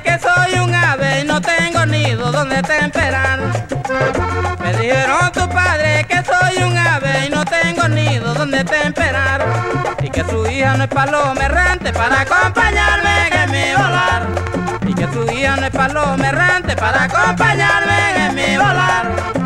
que soy un ave y no tengo nido donde te temperar. Me dijeron tu padre que soy un ave y no tengo nido donde te temperar. Y que su hija no es paloma errante para acompañarme en mi volar. Y que su hija no es paloma errante para acompañarme en mi volar.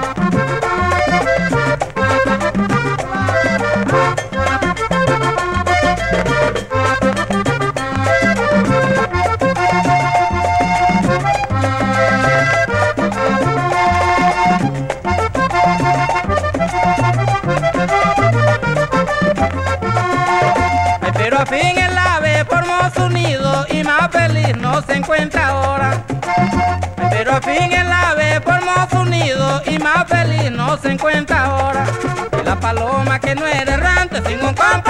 Pero a fin el ave formó su nido y más feliz no se encuentra ahora. Pero a fin el ave formó su nido y más feliz no se encuentra ahora. La paloma que no es errante sin un compañero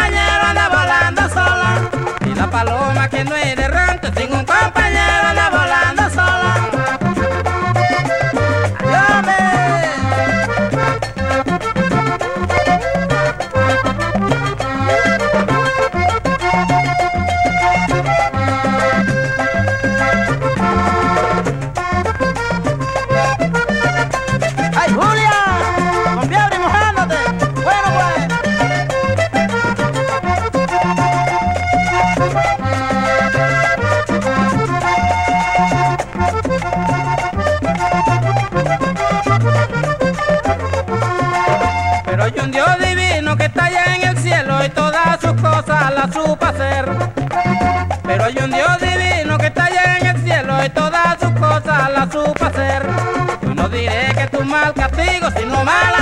Soy un Dios divino que está allá en el cielo y todas sus cosas las supo hacer. Pero hay un Dios divino que está allá en el cielo y todas sus cosas las supo hacer. Yo no diré que tu mal castigo, sino mal